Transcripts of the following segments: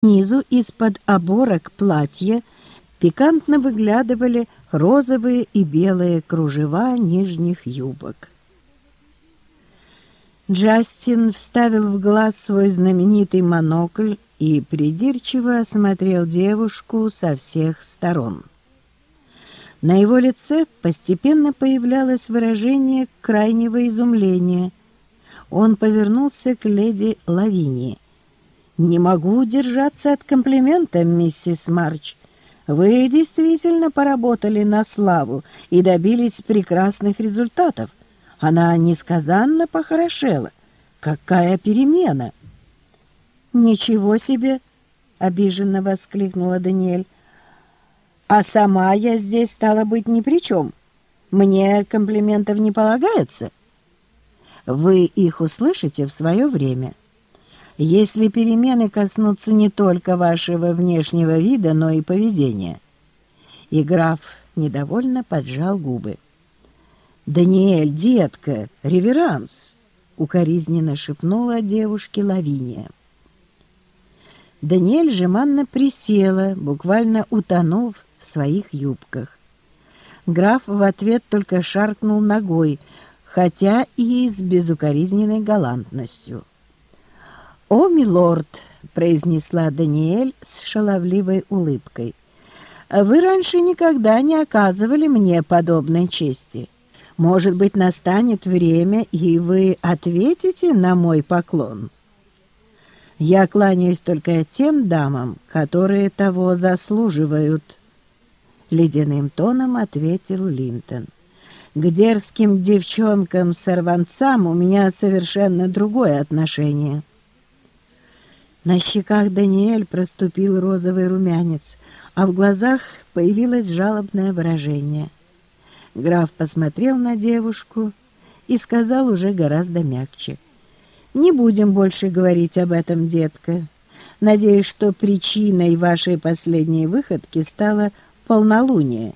Снизу из-под оборок платья пикантно выглядывали розовые и белые кружева нижних юбок. Джастин вставил в глаз свой знаменитый монокль и придирчиво осмотрел девушку со всех сторон. На его лице постепенно появлялось выражение крайнего изумления. Он повернулся к леди Лавинии. «Не могу удержаться от комплимента, миссис Марч. Вы действительно поработали на славу и добились прекрасных результатов. Она несказанно похорошела. Какая перемена!» «Ничего себе!» — обиженно воскликнула Даниэль. «А сама я здесь, стала быть, ни при чем. Мне комплиментов не полагается. Вы их услышите в свое время». Если перемены коснутся не только вашего внешнего вида, но и поведения. И граф недовольно поджал губы. «Даниэль, детка, реверанс!» — укоризненно шепнула девушке Лавиния. Даниэль жеманно присела, буквально утонув в своих юбках. Граф в ответ только шаркнул ногой, хотя и с безукоризненной галантностью. «О, милорд!» — произнесла Даниэль с шаловливой улыбкой. «Вы раньше никогда не оказывали мне подобной чести. Может быть, настанет время, и вы ответите на мой поклон?» «Я кланяюсь только тем дамам, которые того заслуживают», — ледяным тоном ответил Линтон. «К дерзким девчонкам-сорванцам у меня совершенно другое отношение». На щеках Даниэль проступил розовый румянец, а в глазах появилось жалобное выражение. Граф посмотрел на девушку и сказал уже гораздо мягче. «Не будем больше говорить об этом, детка. Надеюсь, что причиной вашей последней выходки стало полнолуние,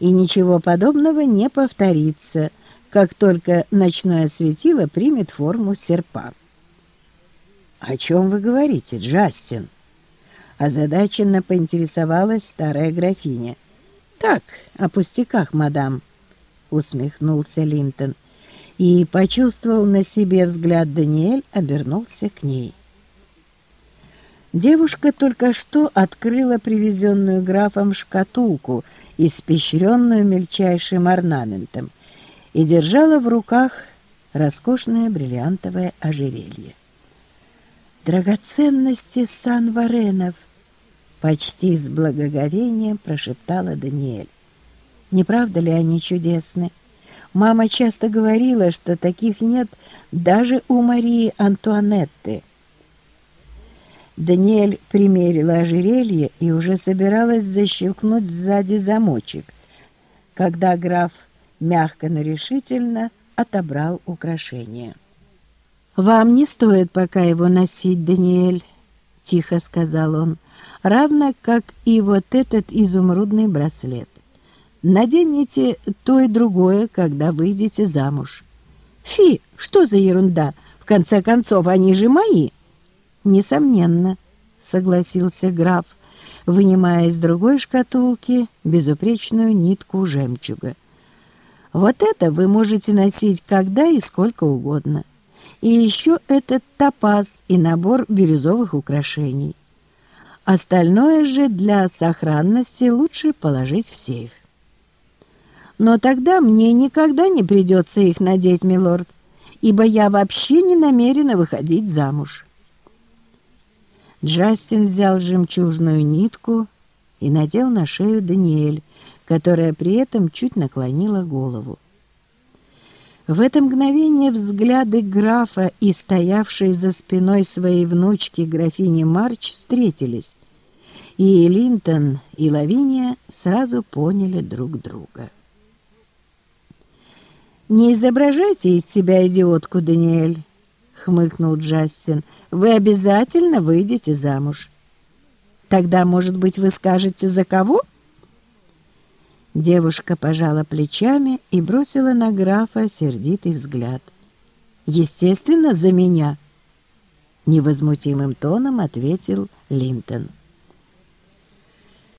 и ничего подобного не повторится, как только ночное светило примет форму серпа». «О чем вы говорите, Джастин?» Озадаченно поинтересовалась старая графиня. «Так, о пустяках, мадам», — усмехнулся Линтон. И почувствовал на себе взгляд Даниэль, обернулся к ней. Девушка только что открыла привезенную графом шкатулку, испещренную мельчайшим орнаментом, и держала в руках роскошное бриллиантовое ожерелье. «Драгоценности Сан-Варенов!» Почти с благоговением прошептала Даниэль. «Не правда ли они чудесны? Мама часто говорила, что таких нет даже у Марии Антуанетты». Даниэль примерила ожерелье и уже собиралась защелкнуть сзади замочек, когда граф мягко, но решительно отобрал украшение. «Вам не стоит пока его носить, Даниэль», — тихо сказал он, «равно как и вот этот изумрудный браслет. Наденете то и другое, когда выйдете замуж». «Фи, что за ерунда? В конце концов, они же мои!» «Несомненно», — согласился граф, вынимая из другой шкатулки безупречную нитку жемчуга. «Вот это вы можете носить когда и сколько угодно». И еще этот топаз и набор бирюзовых украшений. Остальное же для сохранности лучше положить в сейф. Но тогда мне никогда не придется их надеть, милорд, ибо я вообще не намерена выходить замуж. Джастин взял жемчужную нитку и надел на шею Даниэль, которая при этом чуть наклонила голову. В это мгновение взгляды графа и стоявшей за спиной своей внучки графини Марч встретились, и Линтон и Лавиния сразу поняли друг друга. «Не изображайте из себя идиотку, Даниэль», — хмыкнул Джастин. «Вы обязательно выйдете замуж. Тогда, может быть, вы скажете, за кого?» Девушка пожала плечами и бросила на графа сердитый взгляд. «Естественно, за меня». — невозмутимым тоном ответил Линтон.